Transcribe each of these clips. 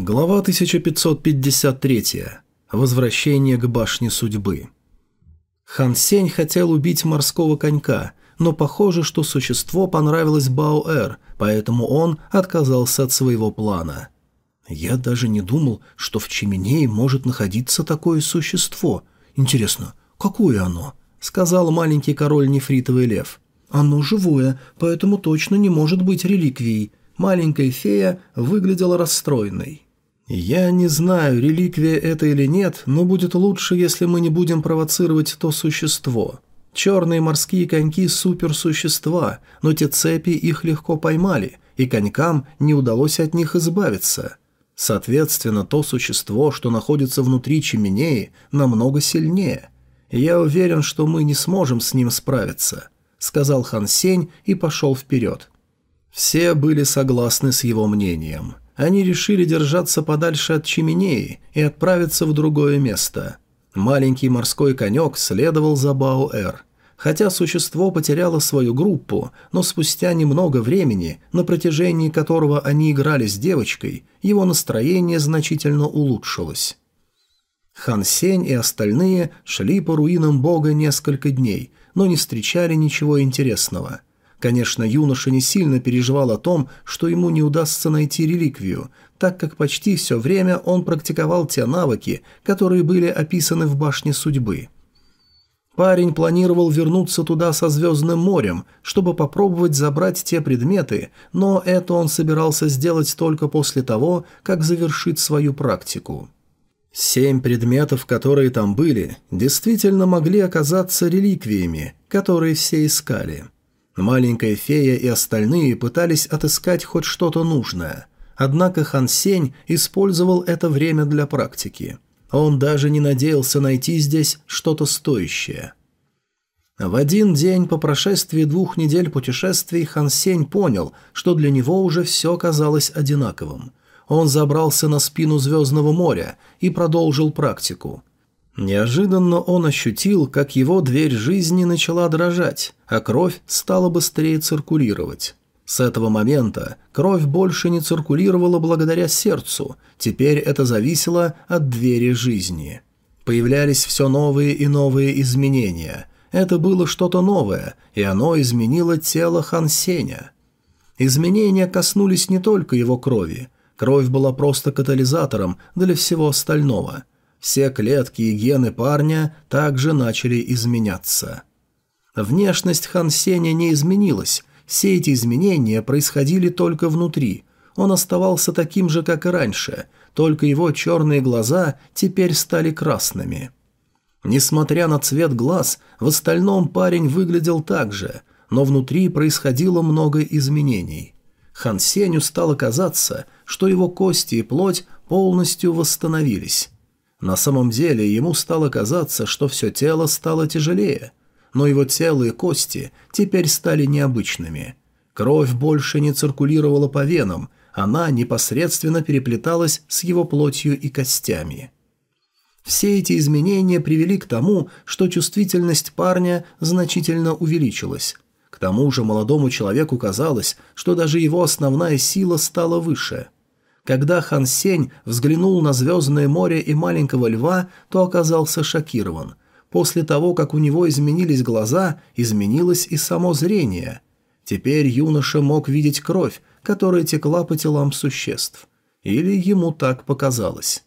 Глава 1553. Возвращение к башне судьбы. Хан Сень хотел убить морского конька, но похоже, что существо понравилось Баоэр, поэтому он отказался от своего плана. «Я даже не думал, что в Чеменее может находиться такое существо. Интересно, какое оно?» — сказал маленький король нефритовый лев. «Оно живое, поэтому точно не может быть реликвией». Маленькая фея выглядела расстроенной. «Я не знаю, реликвия это или нет, но будет лучше, если мы не будем провоцировать то существо. Черные морские коньки – суперсущества, но те цепи их легко поймали, и конькам не удалось от них избавиться. Соответственно, то существо, что находится внутри Чеменеи, намного сильнее. Я уверен, что мы не сможем с ним справиться», – сказал Хан Сень и пошел вперед. Все были согласны с его мнением – они решили держаться подальше от Чеменеи и отправиться в другое место. Маленький морской конек следовал за Баоэр. Хотя существо потеряло свою группу, но спустя немного времени, на протяжении которого они играли с девочкой, его настроение значительно улучшилось. Хан Сень и остальные шли по руинам бога несколько дней, но не встречали ничего интересного – Конечно, юноша не сильно переживал о том, что ему не удастся найти реликвию, так как почти все время он практиковал те навыки, которые были описаны в башне судьбы. Парень планировал вернуться туда со Звездным морем, чтобы попробовать забрать те предметы, но это он собирался сделать только после того, как завершит свою практику. Семь предметов, которые там были, действительно могли оказаться реликвиями, которые все искали – Маленькая фея и остальные пытались отыскать хоть что-то нужное. Однако Хан Сень использовал это время для практики. Он даже не надеялся найти здесь что-то стоящее. В один день по прошествии двух недель путешествий Хан Сень понял, что для него уже все казалось одинаковым. Он забрался на спину Звездного моря и продолжил практику. Неожиданно он ощутил, как его дверь жизни начала дрожать, а кровь стала быстрее циркулировать. С этого момента кровь больше не циркулировала благодаря сердцу, теперь это зависело от двери жизни. Появлялись все новые и новые изменения. Это было что-то новое, и оно изменило тело Хан Сеня. Изменения коснулись не только его крови. Кровь была просто катализатором для всего остального – все клетки и гены парня также начали изменяться. Внешность Хан Сеня не изменилась, все эти изменения происходили только внутри. Он оставался таким же, как и раньше, только его черные глаза теперь стали красными. Несмотря на цвет глаз, в остальном парень выглядел так же, но внутри происходило много изменений. Хан Сеню стало казаться, что его кости и плоть полностью восстановились. На самом деле ему стало казаться, что все тело стало тяжелее, но его тело и кости теперь стали необычными. Кровь больше не циркулировала по венам, она непосредственно переплеталась с его плотью и костями. Все эти изменения привели к тому, что чувствительность парня значительно увеличилась. К тому же молодому человеку казалось, что даже его основная сила стала выше – когда Хан Сень взглянул на Звездное море и маленького льва, то оказался шокирован. После того, как у него изменились глаза, изменилось и само зрение. Теперь юноша мог видеть кровь, которая текла по телам существ. Или ему так показалось.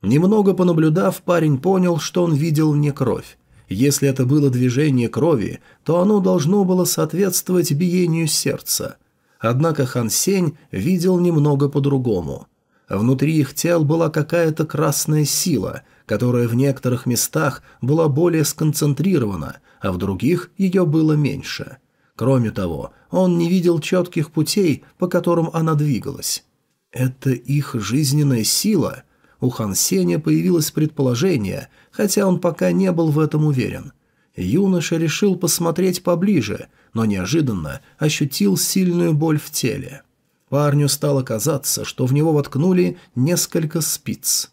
Немного понаблюдав, парень понял, что он видел не кровь. Если это было движение крови, то оно должно было соответствовать биению сердца. Однако Хан Сень видел немного по-другому. Внутри их тел была какая-то красная сила, которая в некоторых местах была более сконцентрирована, а в других ее было меньше. Кроме того, он не видел четких путей, по которым она двигалась. Это их жизненная сила? У Хан Сеня появилось предположение, хотя он пока не был в этом уверен. Юноша решил посмотреть поближе – но неожиданно ощутил сильную боль в теле. Парню стало казаться, что в него воткнули несколько спиц.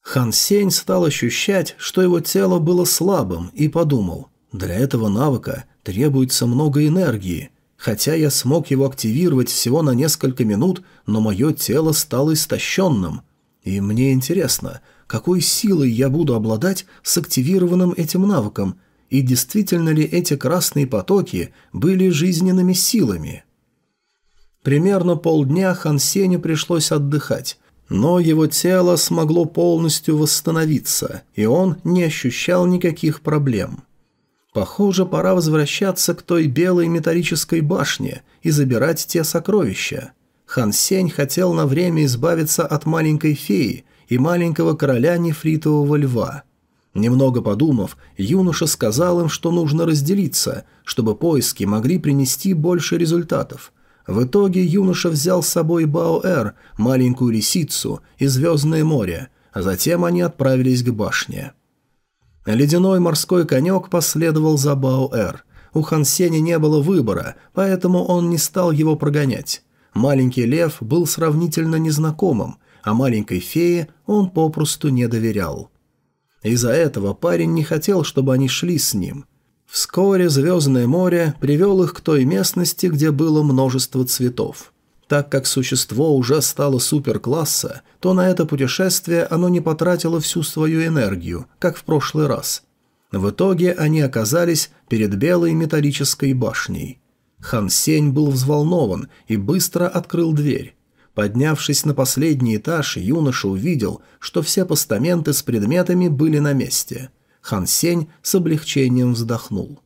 Хан Сень стал ощущать, что его тело было слабым, и подумал, для этого навыка требуется много энергии. Хотя я смог его активировать всего на несколько минут, но мое тело стало истощенным. И мне интересно, какой силой я буду обладать с активированным этим навыком, и действительно ли эти красные потоки были жизненными силами. Примерно полдня Хан Сеню пришлось отдыхать, но его тело смогло полностью восстановиться, и он не ощущал никаких проблем. Похоже, пора возвращаться к той белой металлической башне и забирать те сокровища. Хан Сень хотел на время избавиться от маленькой феи и маленького короля нефритового льва. Немного подумав, юноша сказал им, что нужно разделиться, чтобы поиски могли принести больше результатов. В итоге юноша взял с собой Баоэр, маленькую лисицу и Звездное море, а затем они отправились к башне. Ледяной морской конек последовал за Баоэр. У Хансеня не было выбора, поэтому он не стал его прогонять. Маленький лев был сравнительно незнакомым, а маленькой фее он попросту не доверял. Из-за этого парень не хотел, чтобы они шли с ним. Вскоре Звездное море привел их к той местности, где было множество цветов. Так как существо уже стало суперкласса, то на это путешествие оно не потратило всю свою энергию, как в прошлый раз. В итоге они оказались перед белой металлической башней. Хан Сень был взволнован и быстро открыл дверь. Поднявшись на последний этаж, юноша увидел, что все постаменты с предметами были на месте. Хан Сень с облегчением вздохнул.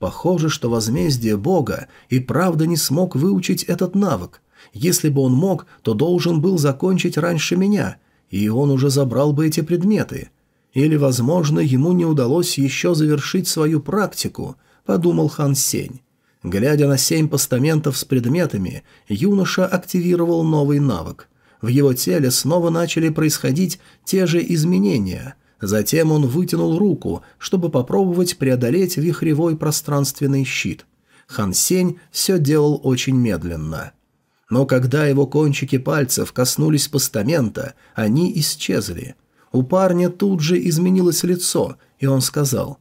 Похоже, что возмездие Бога и правда не смог выучить этот навык. Если бы он мог, то должен был закончить раньше меня, и он уже забрал бы эти предметы. Или, возможно, ему не удалось еще завершить свою практику, подумал Хан Сень. Глядя на семь постаментов с предметами, юноша активировал новый навык. В его теле снова начали происходить те же изменения – Затем он вытянул руку, чтобы попробовать преодолеть вихревой пространственный щит. Хан Сень все делал очень медленно. Но когда его кончики пальцев коснулись постамента, они исчезли. У парня тут же изменилось лицо, и он сказал,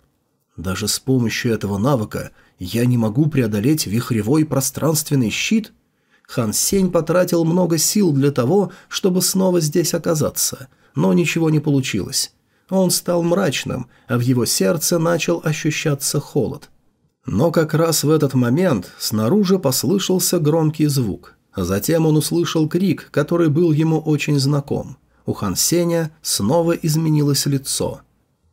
«Даже с помощью этого навыка я не могу преодолеть вихревой пространственный щит?» Хан Сень потратил много сил для того, чтобы снова здесь оказаться, но ничего не получилось. Он стал мрачным, а в его сердце начал ощущаться холод. Но как раз в этот момент снаружи послышался громкий звук. Затем он услышал крик, который был ему очень знаком. У Хан Сеня снова изменилось лицо.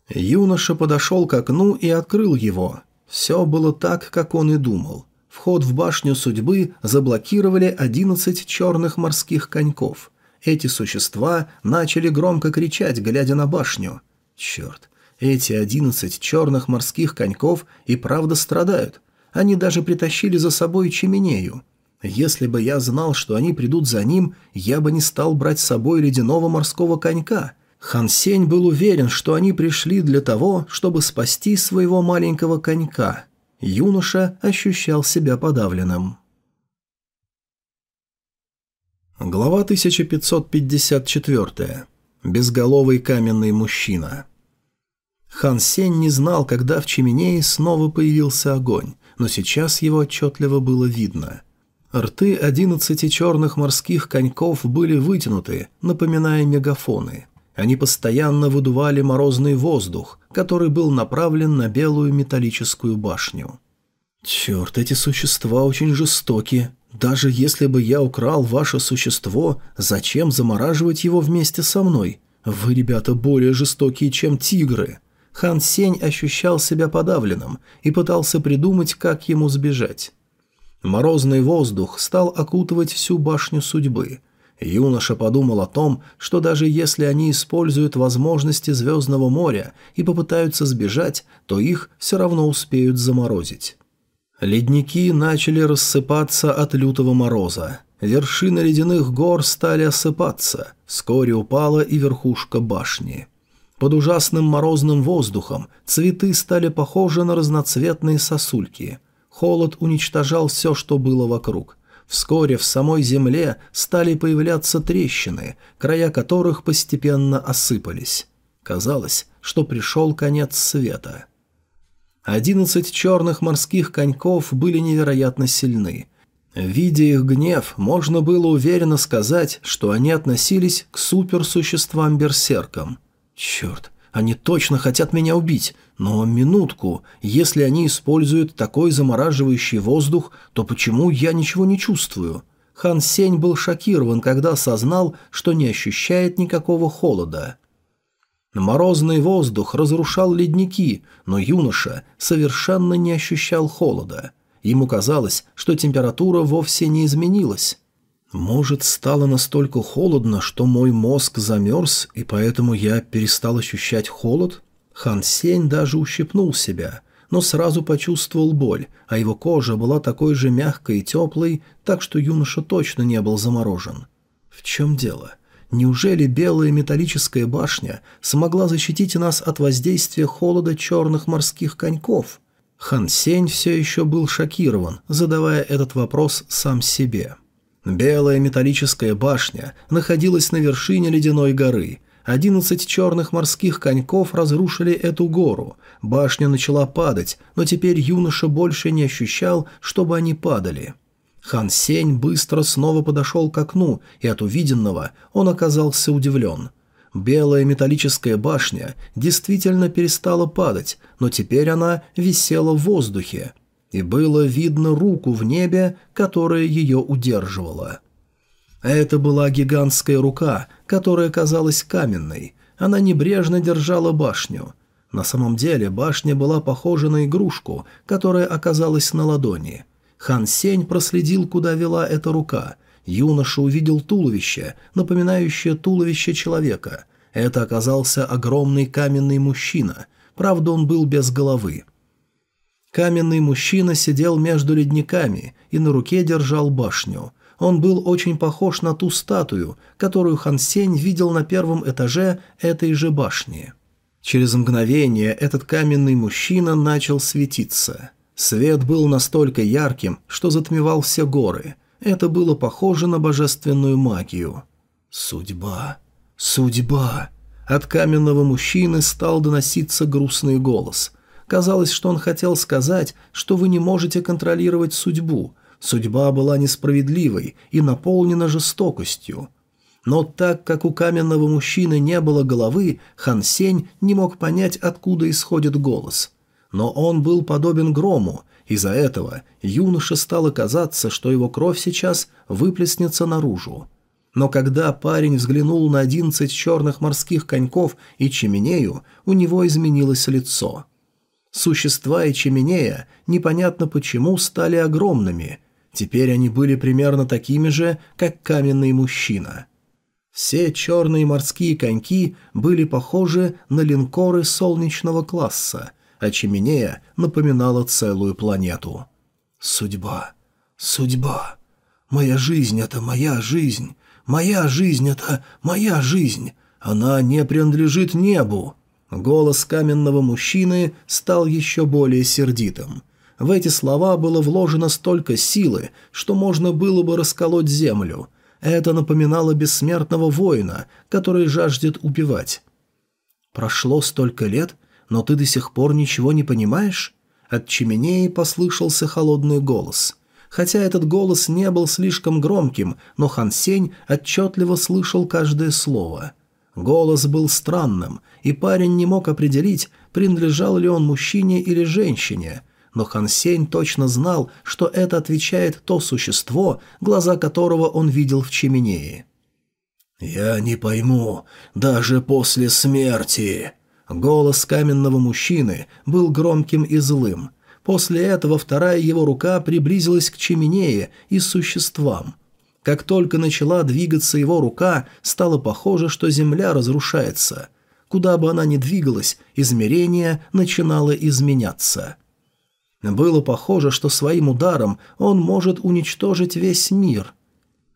Юноша подошел к окну и открыл его. Все было так, как он и думал. Вход в башню судьбы заблокировали 11 черных морских коньков. Эти существа начали громко кричать, глядя на башню. Черт, эти одиннадцать черных морских коньков и правда страдают. Они даже притащили за собой чеменею. Если бы я знал, что они придут за ним, я бы не стал брать с собой ледяного морского конька. Хан Сень был уверен, что они пришли для того, чтобы спасти своего маленького конька. Юноша ощущал себя подавленным. Глава 1554. Безголовый каменный мужчина. Хан Сень не знал, когда в Чеменее снова появился огонь, но сейчас его отчетливо было видно. Рты одиннадцати черных морских коньков были вытянуты, напоминая мегафоны. Они постоянно выдували морозный воздух, который был направлен на белую металлическую башню. «Черт, эти существа очень жестоки. Даже если бы я украл ваше существо, зачем замораживать его вместе со мной? Вы, ребята, более жестокие, чем тигры». Хан Сень ощущал себя подавленным и пытался придумать, как ему сбежать. Морозный воздух стал окутывать всю башню судьбы. Юноша подумал о том, что даже если они используют возможности Звездного моря и попытаются сбежать, то их все равно успеют заморозить. Ледники начали рассыпаться от лютого мороза. Вершины ледяных гор стали осыпаться, вскоре упала и верхушка башни. Под ужасным морозным воздухом цветы стали похожи на разноцветные сосульки. Холод уничтожал все, что было вокруг. Вскоре в самой земле стали появляться трещины, края которых постепенно осыпались. Казалось, что пришел конец света. Одиннадцать черных морских коньков были невероятно сильны. Видя их гнев, можно было уверенно сказать, что они относились к суперсуществам-берсеркам. Черт, они точно хотят меня убить, но минутку, если они используют такой замораживающий воздух, то почему я ничего не чувствую? Хан Сень был шокирован, когда осознал, что не ощущает никакого холода. Морозный воздух разрушал ледники, но юноша совершенно не ощущал холода. Ему казалось, что температура вовсе не изменилась. Может, стало настолько холодно, что мой мозг замерз, и поэтому я перестал ощущать холод? Хан Сень даже ущипнул себя, но сразу почувствовал боль, а его кожа была такой же мягкой и теплой, так что юноша точно не был заморожен. В чем дело? Неужели белая металлическая башня смогла защитить нас от воздействия холода черных морских коньков? Хан Сень все еще был шокирован, задавая этот вопрос сам себе. Белая металлическая башня находилась на вершине ледяной горы. Одиннадцать черных морских коньков разрушили эту гору. Башня начала падать, но теперь юноша больше не ощущал, чтобы они падали. Хан Сень быстро снова подошел к окну, и от увиденного он оказался удивлен. Белая металлическая башня действительно перестала падать, но теперь она висела в воздухе и было видно руку в небе, которая ее удерживала. Это была гигантская рука, которая казалась каменной. Она небрежно держала башню. На самом деле башня была похожа на игрушку, которая оказалась на ладони. Хан Сень проследил, куда вела эта рука. Юноша увидел туловище, напоминающее туловище человека. Это оказался огромный каменный мужчина. Правда, он был без головы. Каменный мужчина сидел между ледниками и на руке держал башню. Он был очень похож на ту статую, которую Хан Сень видел на первом этаже этой же башни. Через мгновение этот каменный мужчина начал светиться. Свет был настолько ярким, что затмевал все горы. Это было похоже на божественную магию. «Судьба! Судьба!» От каменного мужчины стал доноситься грустный голос. Казалось, что он хотел сказать, что вы не можете контролировать судьбу. Судьба была несправедливой и наполнена жестокостью. Но так как у каменного мужчины не было головы, Хан Сень не мог понять, откуда исходит голос. Но он был подобен грому, из-за этого юноше стало казаться, что его кровь сейчас выплеснется наружу. Но когда парень взглянул на одиннадцать черных морских коньков и чеменею, у него изменилось лицо – Существа и Чеменея непонятно почему стали огромными. Теперь они были примерно такими же, как каменный мужчина. Все черные морские коньки были похожи на линкоры солнечного класса, а Чеменея напоминала целую планету. «Судьба, судьба. Моя жизнь — это моя жизнь. Моя жизнь — это моя жизнь. Она не принадлежит небу». Голос каменного мужчины стал еще более сердитым. В эти слова было вложено столько силы, что можно было бы расколоть землю. Это напоминало бессмертного воина, который жаждет убивать. «Прошло столько лет, но ты до сих пор ничего не понимаешь?» От чеменеи послышался холодный голос. Хотя этот голос не был слишком громким, но Хан Сень отчетливо слышал каждое слово – Голос был странным, и парень не мог определить, принадлежал ли он мужчине или женщине, но Хан Сень точно знал, что это отвечает то существо, глаза которого он видел в Чеменее. «Я не пойму, даже после смерти...» Голос каменного мужчины был громким и злым. После этого вторая его рука приблизилась к Чеменее и существам – как только начала двигаться его рука, стало похоже, что земля разрушается. Куда бы она ни двигалась, измерение начинало изменяться. Было похоже, что своим ударом он может уничтожить весь мир.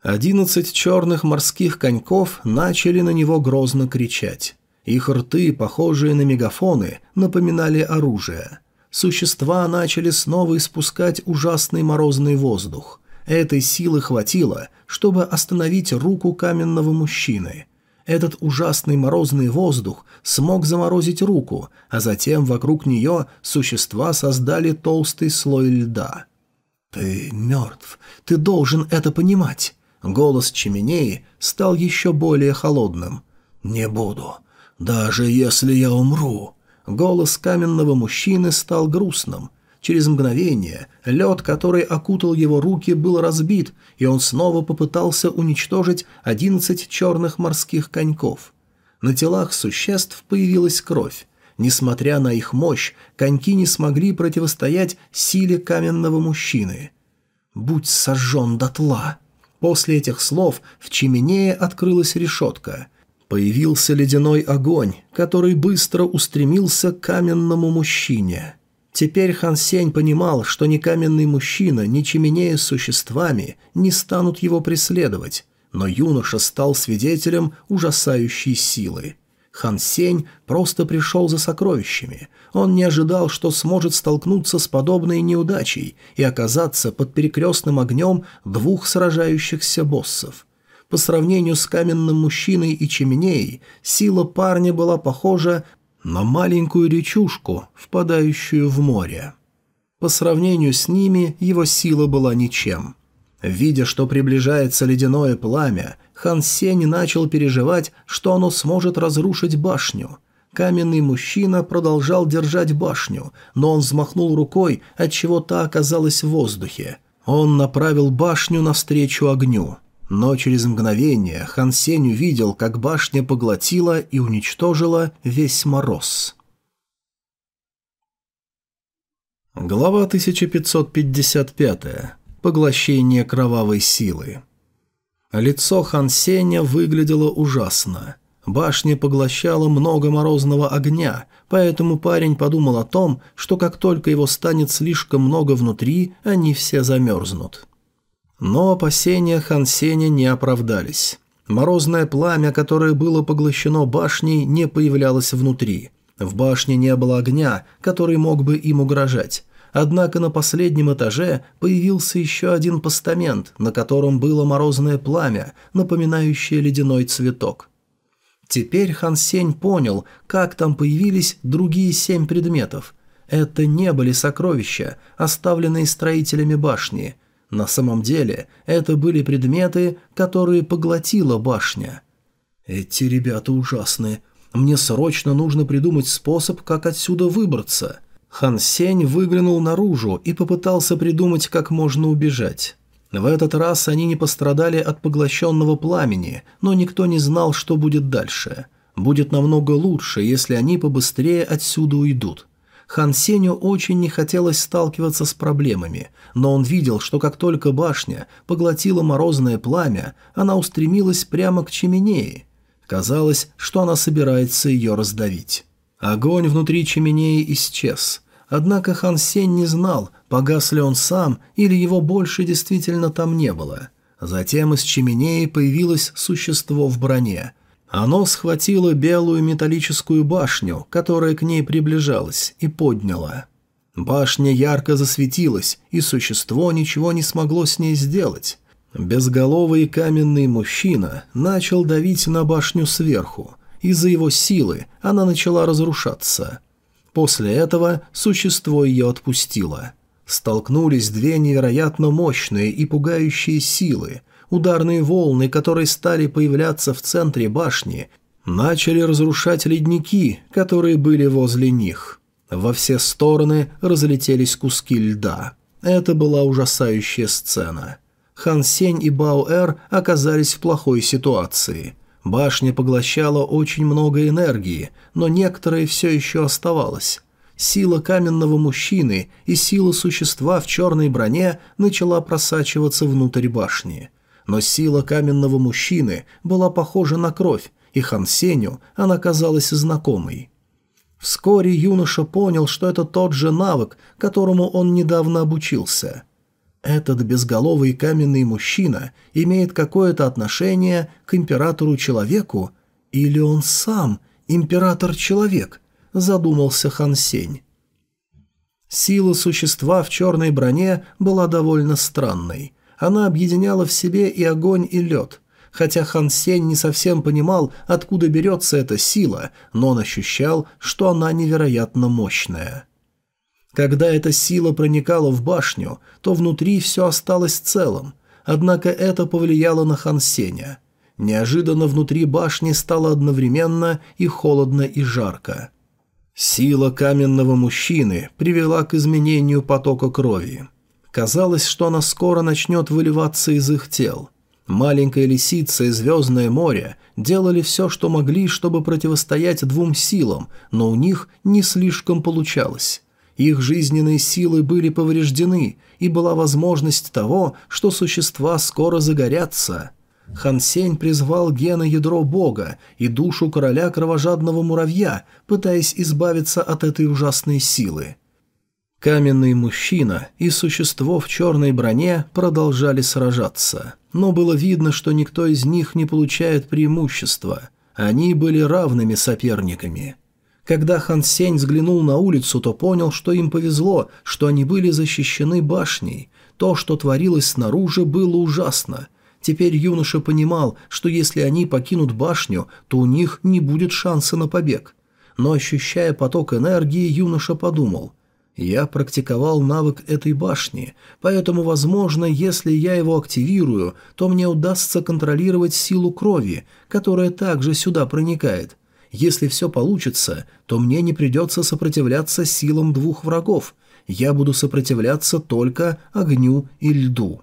Одиннадцать черных морских коньков начали на него грозно кричать. Их рты, похожие на мегафоны, напоминали оружие. Существа начали снова испускать ужасный морозный воздух. Этой силы хватило, чтобы остановить руку каменного мужчины. Этот ужасный морозный воздух смог заморозить руку, а затем вокруг нее существа создали толстый слой льда. «Ты мертв. Ты должен это понимать». Голос Чеменеи стал еще более холодным. «Не буду. Даже если я умру». Голос каменного мужчины стал грустным. Через мгновение лед, который окутал его руки, был разбит, и он снова попытался уничтожить одиннадцать черных морских коньков. На телах существ появилась кровь. Несмотря на их мощь, коньки не смогли противостоять силе каменного мужчины. «Будь сожжен дотла!» После этих слов в чеменее открылась решетка. Появился ледяной огонь, который быстро устремился к каменному мужчине. Теперь Хан Сень понимал, что ни каменный мужчина, ни чеменея с существами не станут его преследовать, но юноша стал свидетелем ужасающей силы. Хан Сень просто пришел за сокровищами. Он не ожидал, что сможет столкнуться с подобной неудачей и оказаться под перекрестным огнем двух сражающихся боссов. По сравнению с каменным мужчиной и чеменеей, сила парня была похожа на маленькую речушку, впадающую в море. По сравнению с ними его сила была ничем. Видя, что приближается ледяное пламя, Хан Сень начал переживать, что оно сможет разрушить башню. Каменный мужчина продолжал держать башню, но он взмахнул рукой, отчего та оказалась в воздухе. Он направил башню навстречу огню. Но через мгновение Хан Сень увидел, как башня поглотила и уничтожила весь мороз. Глава 1555. Поглощение кровавой силы. Лицо Хан Сеня выглядело ужасно. Башня поглощала много морозного огня, поэтому парень подумал о том, что как только его станет слишком много внутри, они все замерзнут. Но опасения Хан Сеня не оправдались. Морозное пламя, которое было поглощено башней, не появлялось внутри. В башне не было огня, который мог бы им угрожать. Однако на последнем этаже появился еще один постамент, на котором было морозное пламя, напоминающее ледяной цветок. Теперь Хан Сень понял, как там появились другие семь предметов. Это не были сокровища, оставленные строителями башни. На самом деле, это были предметы, которые поглотила башня. «Эти ребята ужасные. Мне срочно нужно придумать способ, как отсюда выбраться». Хан Сень выглянул наружу и попытался придумать, как можно убежать. В этот раз они не пострадали от поглощенного пламени, но никто не знал, что будет дальше. Будет намного лучше, если они побыстрее отсюда уйдут. Хан Сеню очень не хотелось сталкиваться с проблемами, но он видел, что как только башня поглотила морозное пламя, она устремилась прямо к чеменее. Казалось, что она собирается ее раздавить. Огонь внутри чеменеи исчез. Однако Хан Сень не знал, погас ли он сам или его больше действительно там не было. Затем из чеменеи появилось существо в броне. Оно схватило белую металлическую башню, которая к ней приближалась, и подняло. Башня ярко засветилась, и существо ничего не смогло с ней сделать. Безголовый каменный мужчина начал давить на башню сверху. Из-за его силы она начала разрушаться. После этого существо ее отпустило. Столкнулись две невероятно мощные и пугающие силы. Ударные волны, которые стали появляться в центре башни, начали разрушать ледники, которые были возле них. Во все стороны разлетелись куски льда. Это была ужасающая сцена. Хан Сень и Бао Эр оказались в плохой ситуации – Башня поглощала очень много энергии, но некоторое все еще оставалось. Сила каменного мужчины и сила существа в черной броне начала просачиваться внутрь башни. Но сила каменного мужчины была похожа на кровь, и Хан Сеню она казалась знакомой. Вскоре юноша понял, что это тот же навык, которому он недавно обучился – этот безголовый каменный мужчина имеет какое-то отношение к императору-человеку, или он сам император-человек, задумался Хан Сень. Сила существа в черной броне была довольно странной. Она объединяла в себе и огонь, и лед. Хотя Хан Сень не совсем понимал, откуда берется эта сила, но он ощущал, что она невероятно мощная. Когда эта сила проникала в башню, то внутри все осталось целым, однако это повлияло на Хан Сеня. Неожиданно внутри башни стало одновременно и холодно, и жарко. Сила каменного мужчины привела к изменению потока крови. Казалось, что она скоро начнет выливаться из их тел. Маленькая лисица и Звездное море делали все, что могли, чтобы противостоять двум силам, но у них не слишком получалось. Их жизненные силы были повреждены, и была возможность того, что существа скоро загорятся – Хан Сень призвал гена ядро бога и душу короля кровожадного муравья, пытаясь избавиться от этой ужасной силы. Каменный мужчина и существо в черной броне продолжали сражаться, но было видно, что никто из них не получает преимущества. Они были равными соперниками. Когда Хан Сень взглянул на улицу, то понял, что им повезло, что они были защищены башней. То, что творилось снаружи, было ужасно – Теперь юноша понимал, что если они покинут башню, то у них не будет шанса на побег. Но ощущая поток энергии, юноша подумал – я практиковал навык этой башни, поэтому, возможно, если я его активирую, то мне удастся контролировать силу крови, которая также сюда проникает. Если все получится, то мне не придется сопротивляться силам двух врагов. Я буду сопротивляться только огню и льду.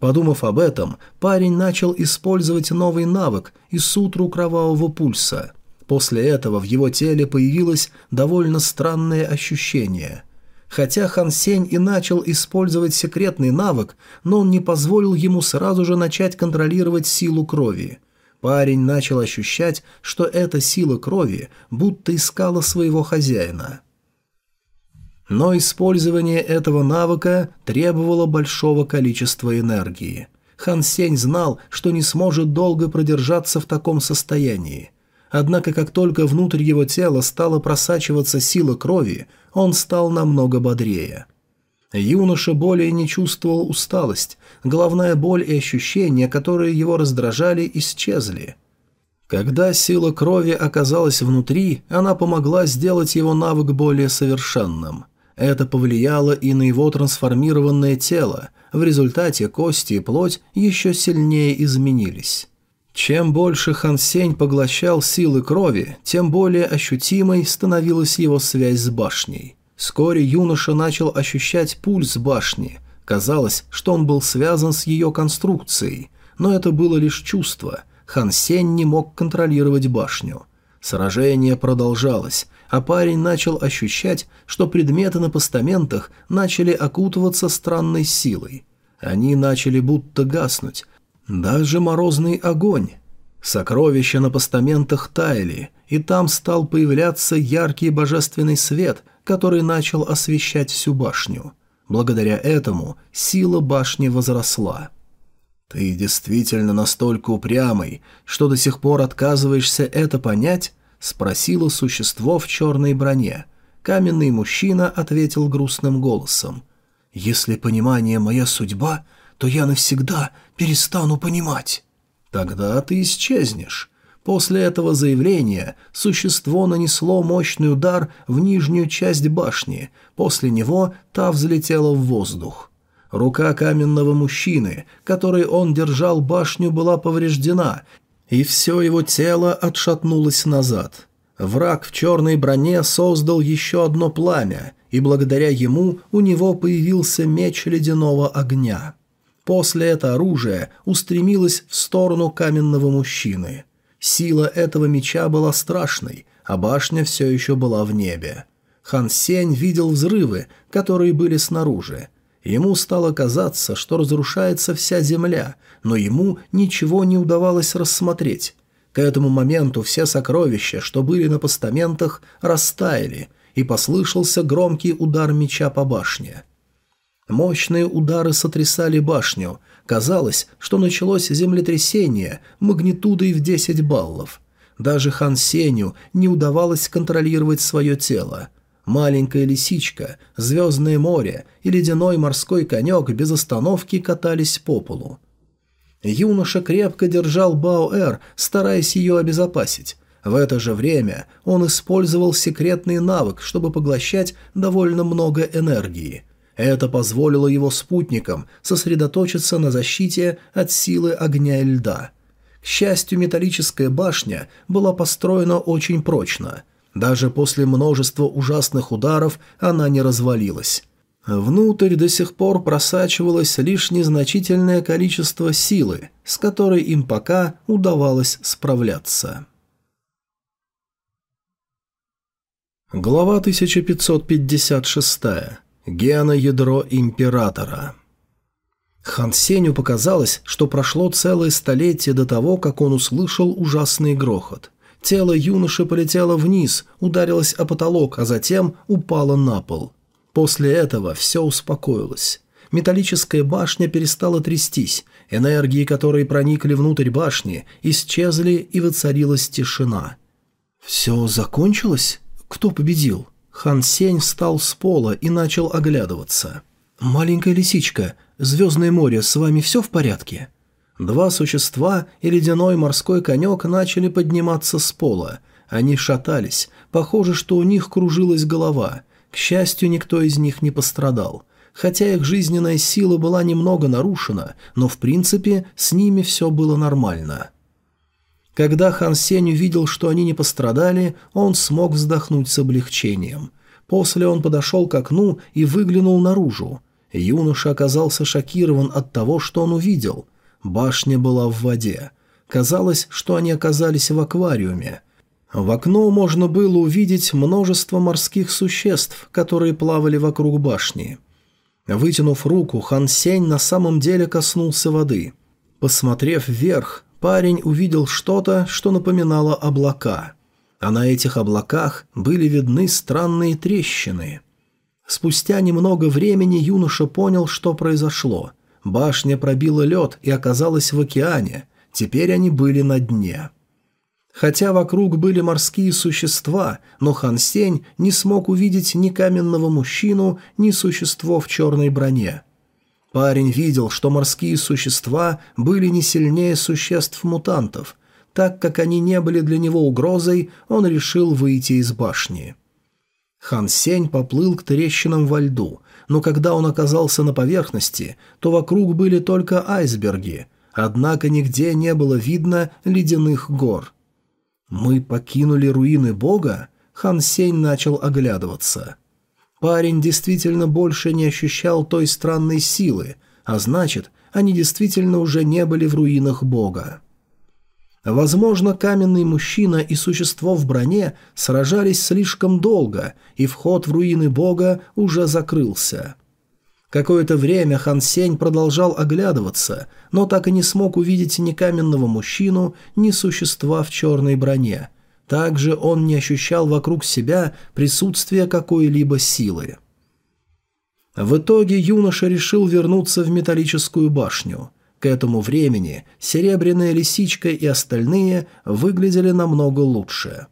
Подумав об этом, парень начал использовать новый навык из сутру кровавого пульса. После этого в его теле появилось довольно странное ощущение. Хотя Хан Сень и начал использовать секретный навык, но он не позволил ему сразу же начать контролировать силу крови. Парень начал ощущать, что эта сила крови будто искала своего хозяина. Но использование этого навыка требовало большого количества энергии. Хан Сень знал, что не сможет долго продержаться в таком состоянии. Однако как только внутрь его тела стала просачиваться сила крови, он стал намного бодрее. Юноша более не чувствовал усталость, головная боль и ощущения, которые его раздражали, исчезли. Когда сила крови оказалась внутри, она помогла сделать его навык более совершенным – это повлияло и на его трансформированное тело, в результате кости и плоть еще сильнее изменились. Чем больше Хан Сень поглощал силы крови, тем более ощутимой становилась его связь с башней. Вскоре юноша начал ощущать пульс башни. Казалось, что он был связан с ее конструкцией, но это было лишь чувство. Хан Сень не мог контролировать башню. Сражение продолжалось, а парень начал ощущать, что предметы на постаментах начали окутываться странной силой. Они начали будто гаснуть. Даже морозный огонь. Сокровища на постаментах таяли, и там стал появляться яркий божественный свет, который начал освещать всю башню. Благодаря этому сила башни возросла. «Ты действительно настолько упрямый, что до сих пор отказываешься это понять?» Спросило существо в черной броне. Каменный мужчина ответил грустным голосом. «Если понимание моя судьба, то я навсегда перестану понимать». «Тогда ты исчезнешь». После этого заявления существо нанесло мощный удар в нижнюю часть башни, после него та взлетела в воздух. Рука каменного мужчины, которой он держал башню, была повреждена, и все его тело отшатнулось назад. Враг в черной броне создал еще одно пламя, и благодаря ему у него появился меч ледяного огня. После это оружие устремилось в сторону каменного мужчины. Сила этого меча была страшной, а башня все еще была в небе. Хан Сень видел взрывы, которые были снаружи. Ему стало казаться, что разрушается вся земля, но ему ничего не удавалось рассмотреть. К этому моменту все сокровища, что были на постаментах, растаяли, и послышался громкий удар меча по башне. Мощные удары сотрясали башню. Казалось, что началось землетрясение магнитудой в 10 баллов. Даже Хан Сеню не удавалось контролировать свое тело. Маленькая лисичка, звездное море и ледяной морской конек без остановки катались по полу. Юноша крепко держал Баоэр, стараясь ее обезопасить. В это же время он использовал секретный навык, чтобы поглощать довольно много энергии. Это позволило его спутникам сосредоточиться на защите от силы огня и льда. К счастью, металлическая башня была построена очень прочно. Даже после множества ужасных ударов она не развалилась. Внутрь до сих пор просачивалось лишь незначительное количество силы, с которой им пока удавалось справляться. Глава 1556. Геноядро Императора. Хан Сеню показалось, что прошло целое столетие до того, как он услышал ужасный грохот. Тело юноши полетело вниз, ударилось о потолок, а затем упало на пол. После этого все успокоилось. Металлическая башня перестала трястись, энергии, которые проникли внутрь башни, исчезли и воцарилась тишина. «Все закончилось?» Кто победил? Хан Сень встал с пола и начал оглядываться. «Маленькая лисичка, Звездное море, с вами все в порядке?» Два существа и ледяной морской конек начали подниматься с пола. Они шатались, похоже, что у них кружилась голова. К счастью, никто из них не пострадал. Хотя их жизненная сила была немного нарушена, но в принципе с ними все было нормально. Когда Хан Сень увидел, что они не пострадали, он смог вздохнуть с облегчением. После он подошел к окну и выглянул наружу. Юноша оказался шокирован от того, что он увидел. Башня была в воде. Казалось, что они оказались в аквариуме. В окно можно было увидеть множество морских существ, которые плавали вокруг башни. Вытянув руку, Хан Сень на самом деле коснулся воды. Посмотрев вверх, парень увидел что-то, что напоминало облака. А на этих облаках были видны странные трещины. Спустя немного времени юноша понял, что произошло. Башня пробила лед и оказалась в океане. Теперь они были на дне. Хотя вокруг были морские существа, но Хан Сень не смог увидеть ни каменного мужчину, ни существо в черной броне. Парень видел, что морские существа были не сильнее существ-мутантов. Так как они не были для него угрозой, он решил выйти из башни. Хан Сень поплыл к трещинам во льду, но когда он оказался на поверхности, то вокруг были только айсберги, однако нигде не было видно ледяных гор. «Мы покинули руины бога?» Хан Сень начал оглядываться. Парень действительно больше не ощущал той странной силы, а значит, они действительно уже не были в руинах бога. Возможно, каменный мужчина и существо в броне сражались слишком долго, и вход в руины бога уже закрылся. Какое-то время Хан Сень продолжал оглядываться, но так и не смог увидеть ни каменного мужчину, ни существа в черной броне. Также он не ощущал вокруг себя присутствия какой-либо силы. В итоге юноша решил вернуться в металлическую башню. К этому времени серебряная лисичка и остальные выглядели намного лучше.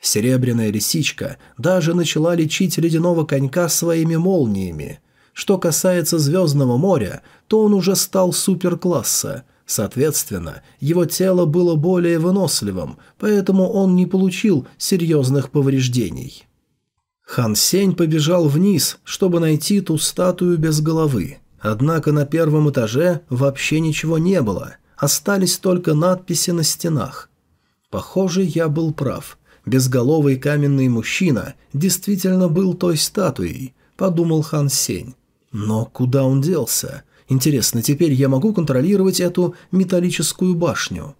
Серебряная лисичка даже начала лечить ледяного конька своими молниями. Что касается Звездного моря, то он уже стал суперкласса – Соответственно, его тело было более выносливым, поэтому он не получил серьезных повреждений. Хан Сень побежал вниз, чтобы найти ту статую без головы. Однако на первом этаже вообще ничего не было, остались только надписи на стенах. Похоже, я был прав. Безголовый каменный мужчина действительно был той статуей, подумал Хан Сень. Но куда он делся? Интересно, теперь я могу контролировать эту металлическую башню?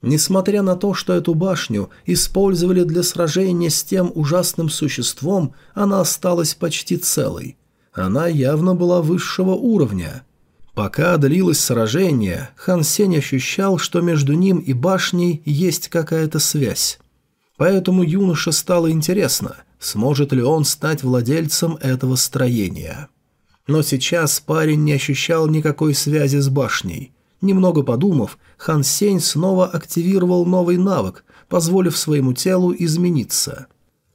Несмотря на то, что эту башню использовали для сражения с тем ужасным существом, она осталась почти целой. Она явно была высшего уровня. Пока длилось сражение, Хан Сень ощущал, что между ним и башней есть какая-то связь. Поэтому юноше стало интересно, сможет ли он стать владельцем этого строения. Но сейчас парень не ощущал никакой связи с башней. Немного подумав, Хан Сень снова активировал новый навык, позволив своему телу измениться.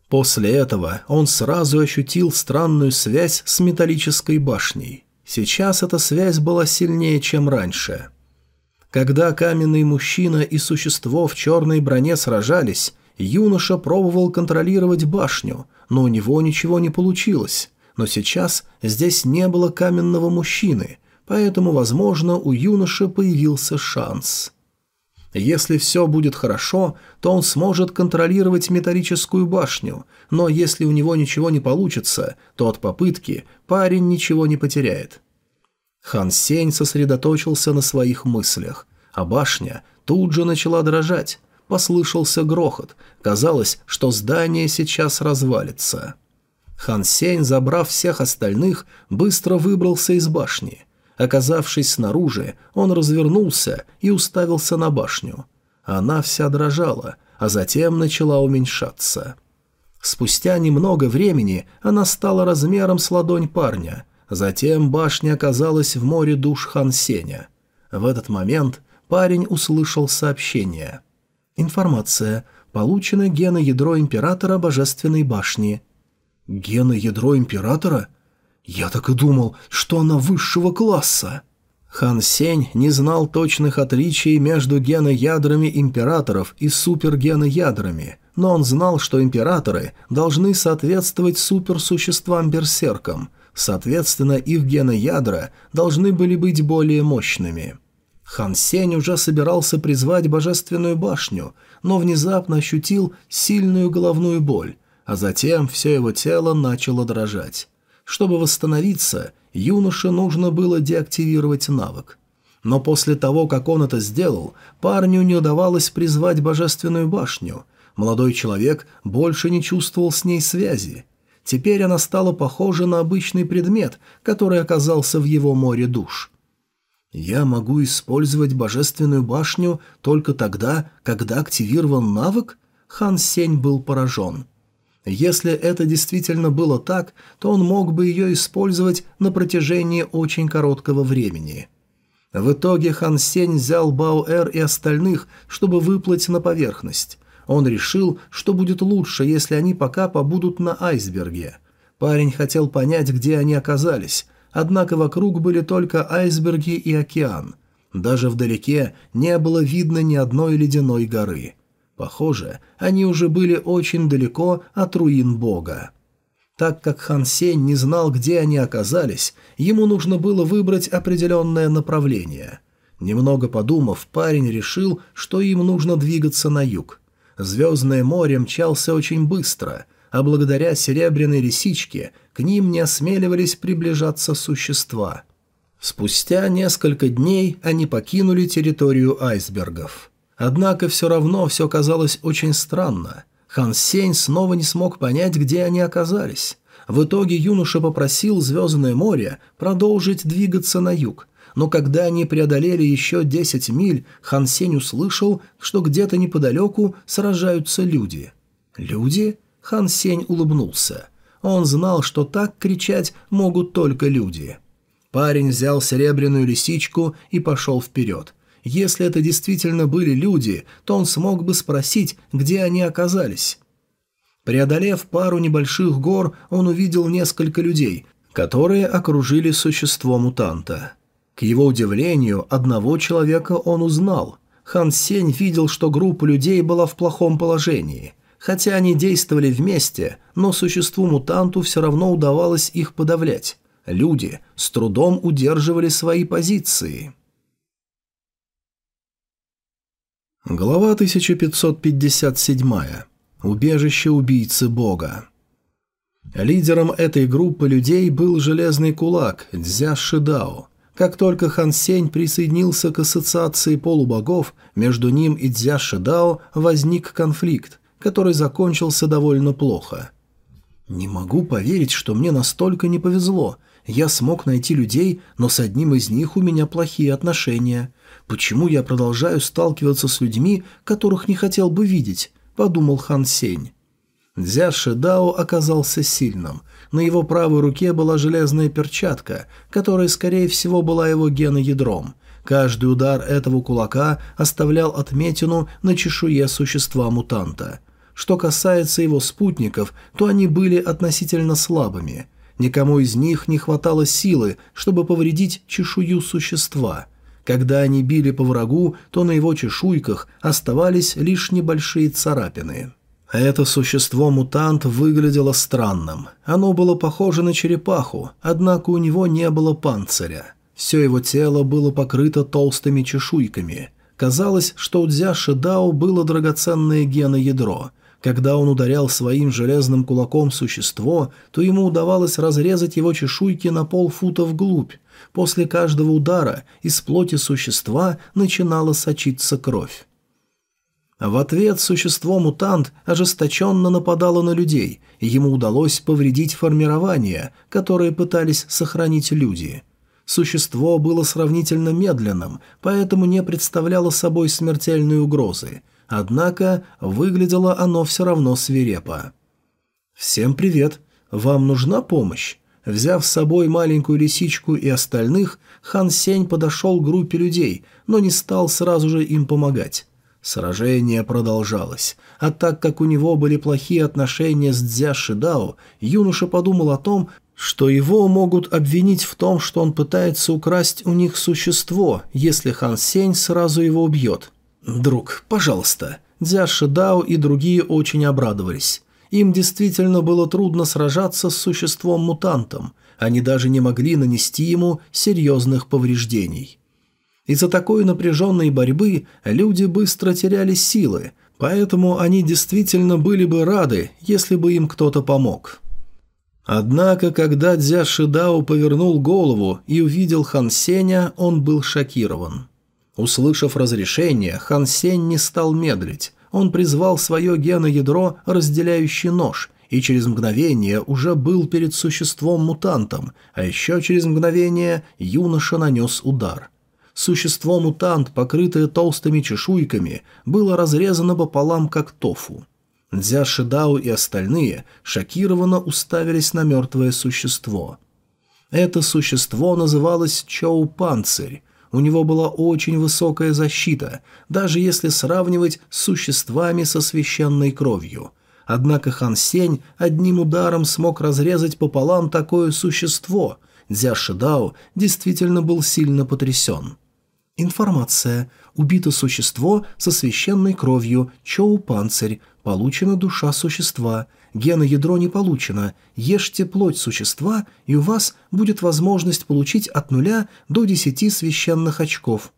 После этого он сразу ощутил странную связь с металлической башней. Сейчас эта связь была сильнее, чем раньше. Когда каменный мужчина и существо в черной броне сражались, юноша пробовал контролировать башню, но у него ничего не получилось. Но сейчас здесь не было каменного мужчины, поэтому, возможно, у юноши появился шанс. Если все будет хорошо, то он сможет контролировать металлическую башню, но если у него ничего не получится, то от попытки парень ничего не потеряет. Хан Сень сосредоточился на своих мыслях, а башня тут же начала дрожать. Послышался грохот. Казалось, что здание сейчас развалится. Хан Сень, забрав всех остальных, быстро выбрался из башни. Оказавшись снаружи, он развернулся и уставился на башню. Она вся дрожала, а затем начала уменьшаться. Спустя немного времени она стала размером с ладонь парня. Затем башня оказалась в море душ Хан Сеня. В этот момент парень услышал сообщение. Информация. Получено геноядро Императора Божественной Башни. Геноядро Императора? «Я так и думал, что она высшего класса». Хан Сень не знал точных отличий между геноядрами императоров и супергеноядрами, но он знал, что императоры должны соответствовать суперсуществам-берсеркам, соответственно, их геноядра должны были быть более мощными. Хан Сень уже собирался призвать божественную башню, но внезапно ощутил сильную головную боль, а затем все его тело начало дрожать. Чтобы восстановиться, юноше нужно было деактивировать навык. Но после того, как он это сделал, парню не удавалось призвать божественную башню. Молодой человек больше не чувствовал с ней связи. Теперь она стала похожа на обычный предмет, который оказался в его море душ. «Я могу использовать божественную башню только тогда, когда активирован навык?» Хан Сень был поражен. Если это действительно было так, то он мог бы ее использовать на протяжении очень короткого времени. В итоге Хан Сень взял Баоэр и остальных, чтобы выплыть на поверхность. Он решил, что будет лучше, если они пока побудут на айсберге. Парень хотел понять, где они оказались, однако вокруг были только айсберги и океан. Даже вдалеке не было видно ни одной ледяной горы. Похоже, они уже были очень далеко от руин бога. Так как Хан Сень не знал, где они оказались, ему нужно было выбрать определенное направление. Немного подумав, парень решил, что им нужно двигаться на юг. Звездное море мчался очень быстро, а благодаря серебряной лисичке к ним не осмеливались приближаться существа. Спустя несколько дней они покинули территорию айсбергов. Однако все равно все казалось очень странно. Хан Сень снова не смог понять, где они оказались. В итоге юноша попросил Звездное море продолжить двигаться на юг, но когда они преодолели еще 10 миль, Хан Сень услышал, что где-то неподалеку сражаются люди. «Люди?» Хан Сень улыбнулся. Он знал, что так кричать могут только люди. Парень взял серебряную лисичку и пошел вперед. Если это действительно были люди, то он смог бы спросить, где они оказались. Преодолев пару небольших гор, он увидел несколько людей, которые окружили существо мутанта. К его удивлению, одного человека он узнал. Хан Сень видел, что группа людей была в плохом положении. Хотя они действовали вместе, но существу-мутанту все равно удавалось их подавлять. Люди с трудом удерживали свои позиции. Глава 1557. Убежище убийцы бога. Лидером этой группы людей был Железный Кулак Дзя Шидао. Как только Хан Сень присоединился к ассоциации полубогов, между ним и Дзя Шидао возник конфликт, который закончился довольно плохо. «Не могу поверить, что мне настолько не повезло. Я смог найти людей, но с одним из них у меня плохие отношения. «Почему я продолжаю сталкиваться с людьми, которых не хотел бы видеть?» – подумал Хан Сень. Дзя Шидао оказался сильным. На его правой руке была железная перчатка, которая, скорее всего, была его геноядром. Каждый удар этого кулака оставлял отметину на чешуе существа-мутанта. Что касается его спутников, то они были относительно слабыми. Никому из них не хватало силы, чтобы повредить чешую существа – Когда они били по врагу, то на его чешуйках оставались лишь небольшие царапины. Это существо-мутант выглядело странным. Оно было похоже на черепаху, однако у него не было панциря. Все его тело было покрыто толстыми чешуйками. Казалось, что у Дзя Шидао было драгоценное геноядро. Когда он ударял своим железным кулаком существо, то ему удавалось разрезать его чешуйки на полфута вглубь, После каждого удара из плоти существа начинала сочиться кровь. В ответ существо-мутант ожесточенно нападало на людей, и ему удалось повредить формирование, которое пытались сохранить люди. Существо было сравнительно медленным, поэтому не представляло собой смертельной угрозы, однако выглядело оно все равно свирепо. «Всем привет! Вам нужна помощь?» Взяв с собой маленькую лисичку и остальных, Хан Сень подошел к группе людей, но не стал сразу же им помогать. Сражение продолжалось, а так как у него были плохие отношения с Дзя Шидао, юноша подумал о том, что его могут обвинить в том, что он пытается украсть у них существо, если Хан Сень сразу его убьет. «Друг, пожалуйста». Дзя Шидао и другие очень обрадовались. Им действительно было трудно сражаться с существом-мутантом, они даже не могли нанести ему серьезных повреждений. Из-за такой напряженной борьбы люди быстро теряли силы, поэтому они действительно были бы рады, если бы им кто-то помог. Однако, когда Дзя Шидао повернул голову и увидел Хан Сеня, он был шокирован. Услышав разрешение, Хан Сень не стал медлить, он призвал свое геноядро, разделяющий нож, и через мгновение уже был перед существом-мутантом, а еще через мгновение юноша нанес удар. Существо-мутант, покрытое толстыми чешуйками, было разрезано пополам, как тофу. Дзя Шидао и остальные шокированно уставились на мертвое существо. Это существо называлось Чоу-панцирь, у него была очень высокая защита, даже если сравнивать с существами со священной кровью. Однако Хан Сень одним ударом смог разрезать пополам такое существо. Дзя Шидао действительно был сильно потрясен. Информация. Убито существо со священной кровью, Чоу-панцирь, получена душа существа – геноядро не получено, ешьте плоть существа, и у вас будет возможность получить от нуля до десяти священных очков.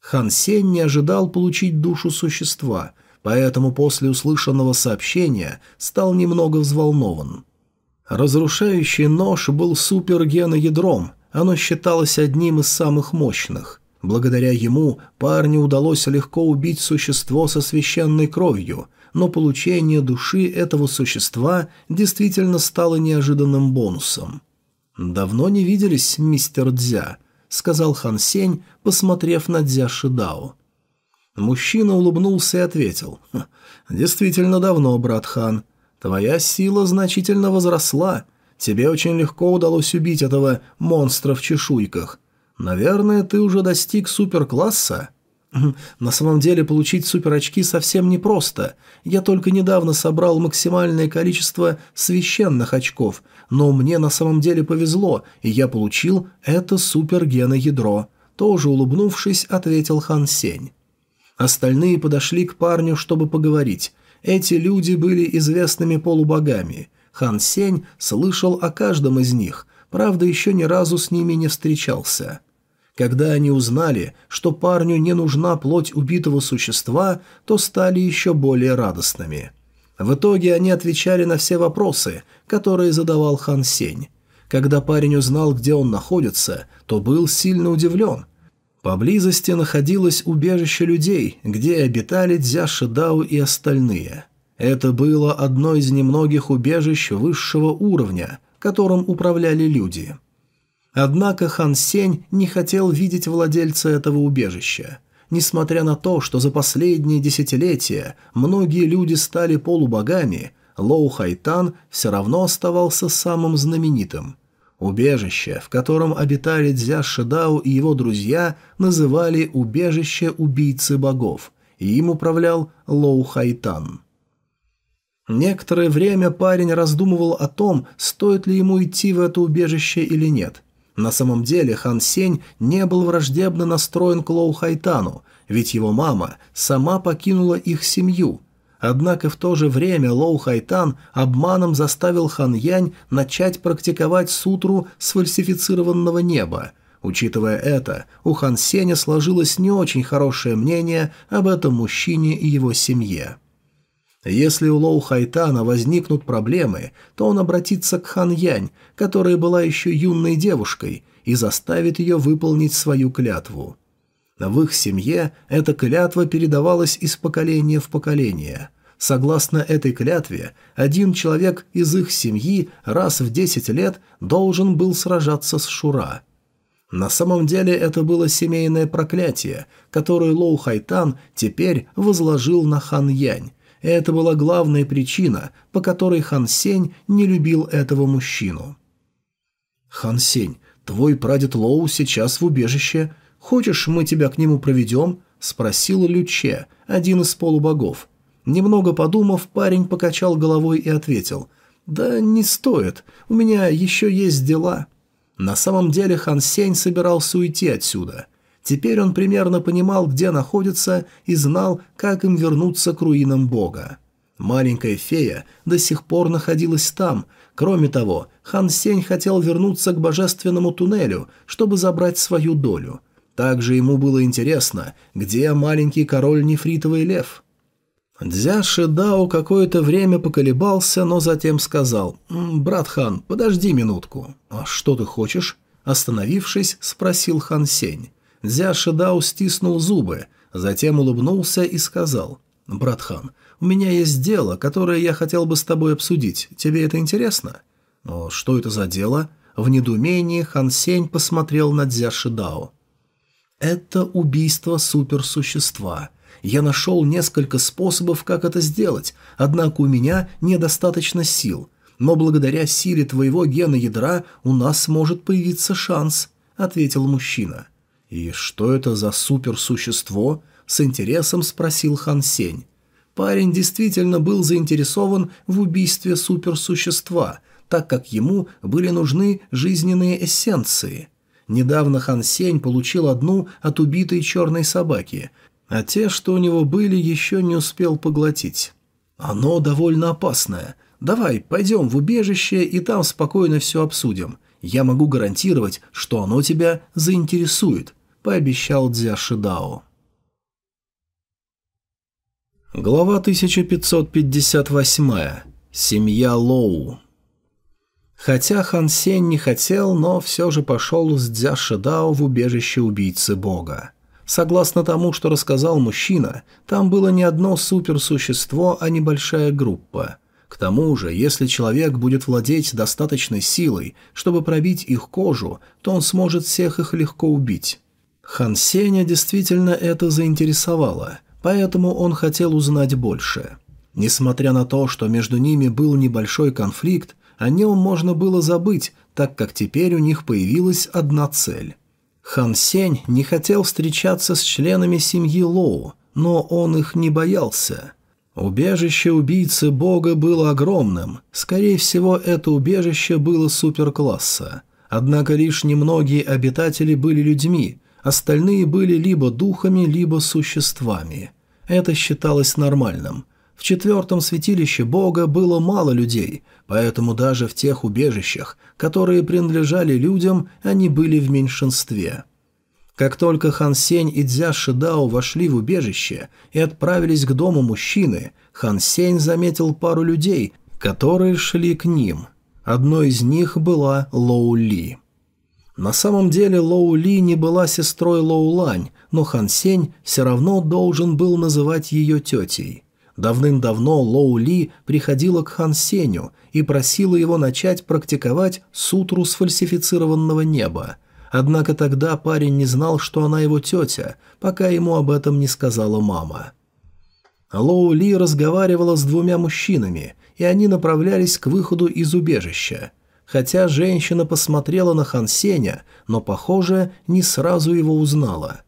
Хан Сень не ожидал получить душу существа, поэтому после услышанного сообщения стал немного взволнован. Разрушающий нож был супергеноядром, оно считалось одним из самых мощных. Благодаря ему парню удалось легко убить существо со священной кровью – но получение души этого существа действительно стало неожиданным бонусом. «Давно не виделись, мистер Дзя», — сказал Хан Сень, посмотрев на Дзя Шидао. Мужчина улыбнулся и ответил. «Хм, «Действительно давно, брат Хан. Твоя сила значительно возросла. Тебе очень легко удалось убить этого монстра в чешуйках. Наверное, ты уже достиг суперкласса?» На самом деле получить суперочки совсем непросто. Я только недавно собрал максимальное количество священных очков, но мне на самом деле повезло, и я получил это супергеноядро. Тоже улыбнувшись, ответил Хан Сень. Остальные подошли к парню, чтобы поговорить. Эти люди были известными полубогами. Хан Сень слышал о каждом из них, правда, еще ни разу с ними не встречался. Когда они узнали, что парню не нужна плоть убитого существа, то стали еще более радостными. В итоге они отвечали на все вопросы, которые задавал Хан Сень. Когда парень узнал, где он находится, то был сильно удивлен. Поблизости находилось убежище людей, где обитали Дзя Шидао и остальные. Это было одно из немногих убежищ высшего уровня, которым управляли люди – Однако Хан Сень не хотел видеть владельца этого убежища. Несмотря на то, что за последние десятилетия многие люди стали полубогами, Лоу Хайтан все равно оставался самым знаменитым. Убежище, в котором обитали Дзя Шидао и его друзья, называли «убежище убийцы богов», и им управлял Лоу Хайтан. Некоторое время парень раздумывал о том, стоит ли ему идти в это убежище или нет – На самом деле Хан Сень не был враждебно настроен к Лоу Хайтану, ведь его мама сама покинула их семью. Однако в то же время Лоу Хайтан обманом заставил Хан Янь начать практиковать сутру сфальсифицированного неба. Учитывая это, у Хан Сеня сложилось не очень хорошее мнение об этом мужчине и его семье. Если у Лоу Хайтана возникнут проблемы, то он обратится к Хан Янь, которая была еще юной девушкой, и заставит ее выполнить свою клятву. В их семье эта клятва передавалась из поколения в поколение. Согласно этой клятве, один человек из их семьи раз в десять лет должен был сражаться с Шура. На самом деле это было семейное проклятие, которое Лоу Хайтан теперь возложил на Хан Янь, это была главная причина, по которой Хан Сень не любил этого мужчину. «Хан Сень, твой прадед Лоу сейчас в убежище. Хочешь, мы тебя к нему проведем?» – спросил Люче, один из полубогов. Немного подумав, парень покачал головой и ответил. «Да не стоит, у меня еще есть дела». На самом деле Хан Сень собирался уйти отсюда – Теперь он примерно понимал, где находится, и знал, как им вернуться к руинам бога. Маленькая фея до сих пор находилась там. Кроме того, Хан Сень хотел вернуться к божественному туннелю, чтобы забрать свою долю. Также ему было интересно, где маленький король Нефритовый лев. Дзя Шидао какое-то время поколебался, но затем сказал, «Брат Хан, подожди минутку». «А что ты хочешь?» Остановившись, спросил Хан Сень. Зя Шидау стиснул зубы, затем улыбнулся и сказал, «Брат Хан, у меня есть дело, которое я хотел бы с тобой обсудить. Тебе это интересно?» «Но что это за дело?» В недоумении Хан Сень посмотрел на Дзя Шидао. «Это убийство суперсущества. Я нашел несколько способов, как это сделать, однако у меня недостаточно сил. Но благодаря силе твоего гена ядра у нас может появиться шанс», — ответил мужчина. «И что это за суперсущество?» – с интересом спросил Хан Сень. Парень действительно был заинтересован в убийстве суперсущества, так как ему были нужны жизненные эссенции. Недавно Хан Сень получил одну от убитой черной собаки, а те, что у него были, еще не успел поглотить. «Оно довольно опасное. Давай, пойдем в убежище и там спокойно все обсудим. Я могу гарантировать, что оно тебя заинтересует», – пообещал Дзя Шидао. Глава 1558. Семья Лоу. Хотя Хан Сень не хотел, но все же пошел с Дзя Шидао в убежище убийцы бога. Согласно тому, что рассказал мужчина, там было не одно суперсущество, а небольшая группа. К тому же, если человек будет владеть достаточной силой, чтобы пробить их кожу, то он сможет всех их легко убить. Хан Сеня действительно это заинтересовало, поэтому он хотел узнать больше. Несмотря на то, что между ними был небольшой конфликт, о нем можно было забыть, так как теперь у них появилась одна цель. Хан Сень не хотел встречаться с членами семьи Лоу, но он их не боялся. Убежище убийцы бога было огромным, скорее всего, это убежище было суперкласса. Однако лишь немногие обитатели были людьми, Остальные были либо духами, либо существами. Это считалось нормальным. В четвертом святилище Бога было мало людей, поэтому даже в тех убежищах, которые принадлежали людям, они были в меньшинстве. Как только Хан Сень и Дзя Шидао вошли в убежище и отправились к дому мужчины, Хан Сень заметил пару людей, которые шли к ним. Одной из них была Лоу Ли. На самом деле Лоу Ли не была сестрой Лоу Лань, но Хан Сень все равно должен был называть ее тетей. Давным-давно Лоу Ли приходила к Хан Сенью и просила его начать практиковать сутру сфальсифицированного неба. Однако тогда парень не знал, что она его тетя, пока ему об этом не сказала мама. Лоу Ли разговаривала с двумя мужчинами, и они направлялись к выходу из убежища – Хотя женщина посмотрела на Хан Сеня, но, похоже, не сразу его узнала.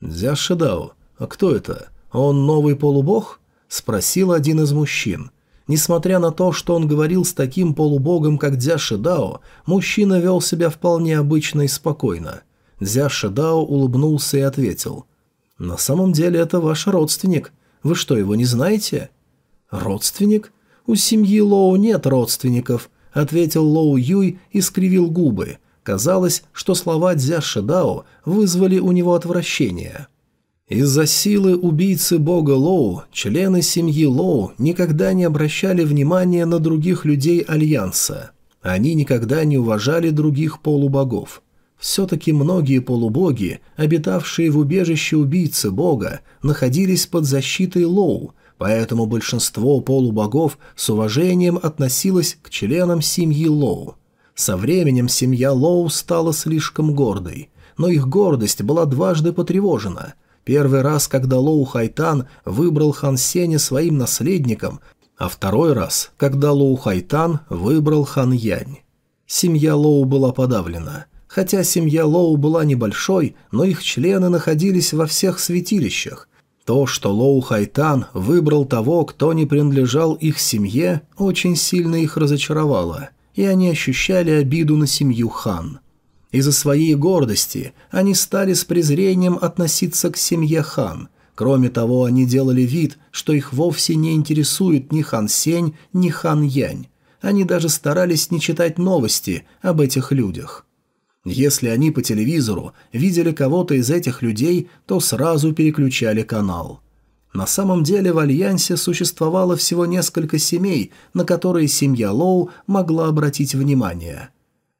«Дзя Шидао, а кто это? Он новый полубог?» – спросил один из мужчин. Несмотря на то, что он говорил с таким полубогом, как Дзя Шидао, мужчина вел себя вполне обычно и спокойно. Дзя Шидао улыбнулся и ответил. «На самом деле это ваш родственник. Вы что, его не знаете?» «Родственник? У семьи Лоу нет родственников», — ответил Лоу Юй и скривил губы. Казалось, что слова Дзя Шидао вызвали у него отвращение. Из-за силы убийцы бога Лоу члены семьи Лоу никогда не обращали внимания на других людей Альянса. Они никогда не уважали других полубогов. Все-таки многие полубоги, обитавшие в убежище убийцы бога, находились под защитой Лоу, поэтому большинство полубогов с уважением относилось к членам семьи Лоу. Со временем семья Лоу стала слишком гордой, но их гордость была дважды потревожена – Первый раз, когда Лоу Хайтан выбрал Хан Сеня своим наследником, а второй раз, когда Лоу Хайтан выбрал Хан Янь. Семья Лоу была подавлена. Хотя семья Лоу была небольшой, но их члены находились во всех святилищах. То, что Лоу Хайтан выбрал того, кто не принадлежал их семье, очень сильно их разочаровало, и они ощущали обиду на семью Хан. Из-за своей гордости они стали с презрением относиться к семье хан. Кроме того, они делали вид, что их вовсе не интересует ни хан Сень, ни хан Янь. Они даже старались не читать новости об этих людях. Если они по телевизору видели кого-то из этих людей, то сразу переключали канал. На самом деле в Альянсе существовало всего несколько семей, на которые семья Лоу могла обратить внимание.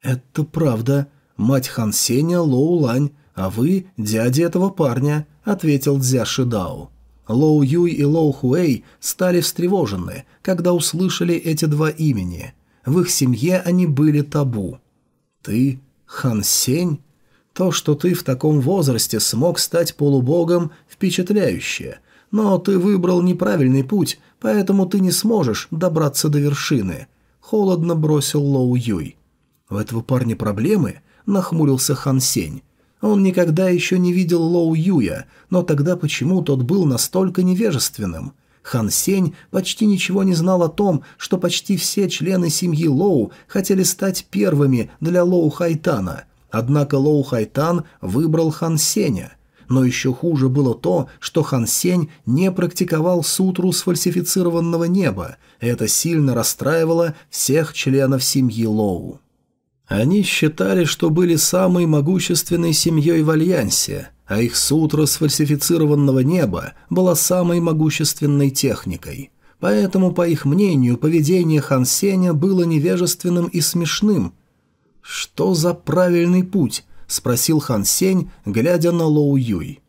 «Это правда», «Мать Хан Сеня Лоу Лань, а вы дядя этого парня», — ответил Дзя Шидао. Лоу Юй и Лоу Хуэй стали встревожены, когда услышали эти два имени. В их семье они были табу. «Ты Хан Сень?» То, что ты в таком возрасте смог стать полубогом, впечатляюще. Но ты выбрал неправильный путь, поэтому ты не сможешь добраться до вершины. Холодно бросил Лоу Юй. У этого парня проблемы? – нахмурился Хан Сень. Он никогда еще не видел Лоу Юя, но тогда почему тот был настолько невежественным? Хан Сень почти ничего не знал о том, что почти все члены семьи Лоу хотели стать первыми для Лоу Хайтана. Однако Лоу Хайтан выбрал Хан Сеня. Но еще хуже было то, что Хан Сень не практиковал сутру сфальсифицированного неба. Это сильно расстраивало всех членов семьи Лоу. Они считали, что были самой могущественной семьей в Альянсе, а их сутра сфальсифицированного неба была самой могущественной техникой. Поэтому, по их мнению, поведение Хан Сеня было невежественным и смешным. «Что за правильный путь?» – спросил Хан Сень, глядя на Лоу Юй.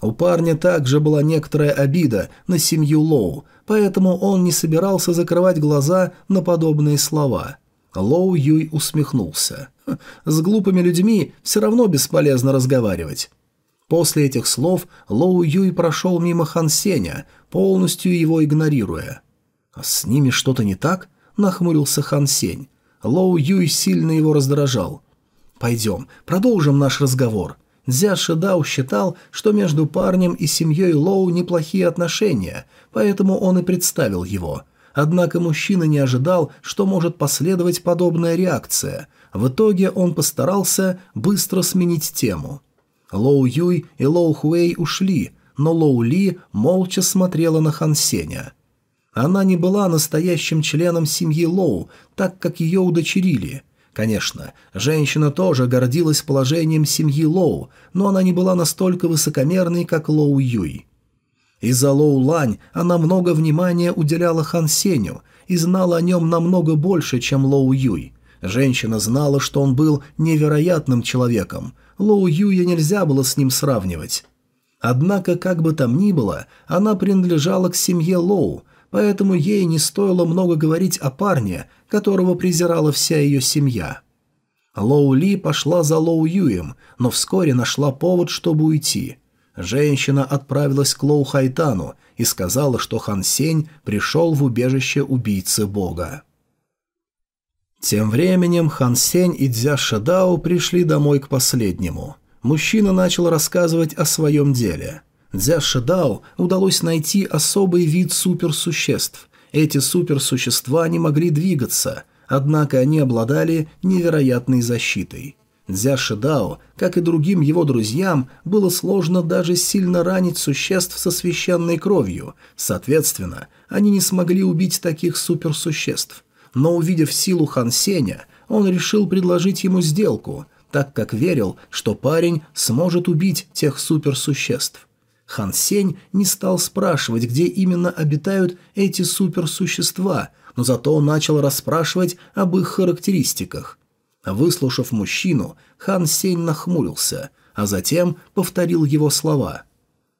У парня также была некоторая обида на семью Лоу, поэтому он не собирался закрывать глаза на подобные слова – Лоу Юй усмехнулся. «С глупыми людьми все равно бесполезно разговаривать». После этих слов Лоу Юй прошел мимо Хан Сеня, полностью его игнорируя. «А с ними что-то не так?» – нахмурился Хан Сень. Лоу Юй сильно его раздражал. «Пойдем, продолжим наш разговор». Дзя Шидао считал, что между парнем и семьей Лоу неплохие отношения, поэтому он и представил его – Однако мужчина не ожидал, что может последовать подобная реакция. В итоге он постарался быстро сменить тему. Лоу Юй и Лоу Хуэй ушли, но Лоу Ли молча смотрела на Хан Сеня. Она не была настоящим членом семьи Лоу, так как ее удочерили. Конечно, женщина тоже гордилась положением семьи Лоу, но она не была настолько высокомерной, как Лоу Юй. Из-за Лоу Лань она много внимания уделяла Хан Сеню и знала о нем намного больше, чем Лоу Юй. Женщина знала, что он был невероятным человеком. Лоу Юя нельзя было с ним сравнивать. Однако, как бы там ни было, она принадлежала к семье Лоу, поэтому ей не стоило много говорить о парне, которого презирала вся ее семья. Лоу Ли пошла за Лоу Юем, но вскоре нашла повод, чтобы уйти – Женщина отправилась к Лоу Хайтану и сказала, что Хан Сень пришел в убежище убийцы бога. Тем временем Хан Сень и Дзя Шадао пришли домой к последнему. Мужчина начал рассказывать о своем деле. Дзя Шадао удалось найти особый вид суперсуществ, Эти суперсущества не могли двигаться, однако они обладали невероятной защитой. Дзя Шидао, как и другим его друзьям, было сложно даже сильно ранить существ со священной кровью, соответственно, они не смогли убить таких суперсуществ. Но увидев силу Хан Сеня, он решил предложить ему сделку, так как верил, что парень сможет убить тех суперсуществ. Хан Сень не стал спрашивать, где именно обитают эти суперсущества, но зато начал расспрашивать об их характеристиках. Выслушав мужчину, Хан Сень нахмурился, а затем повторил его слова.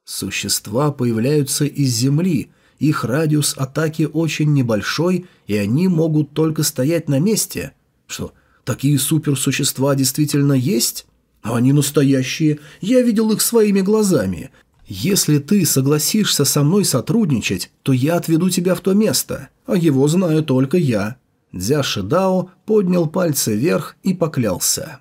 «Существа появляются из земли, их радиус атаки очень небольшой, и они могут только стоять на месте. Что, такие суперсущества действительно есть? Они настоящие, я видел их своими глазами. Если ты согласишься со мной сотрудничать, то я отведу тебя в то место, а его знаю только я». Дзя Шидао поднял пальцы вверх и поклялся.